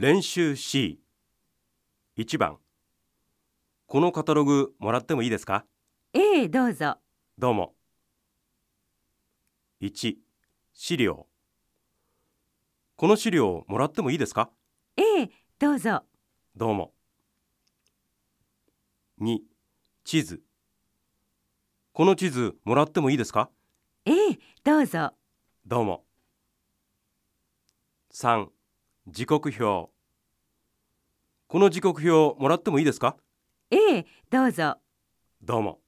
練習 C1 番。このカタログもらってもいいですか？ええ、どうぞ。どうも。1資料。この資料もらってもいいですか？ええ、どうぞ。どうも。2地図。この地図もらってもいいですか？ええ、どうぞ。どうも。3時刻表。この時刻表もらってもいいですか？ええ、どうぞ。どうも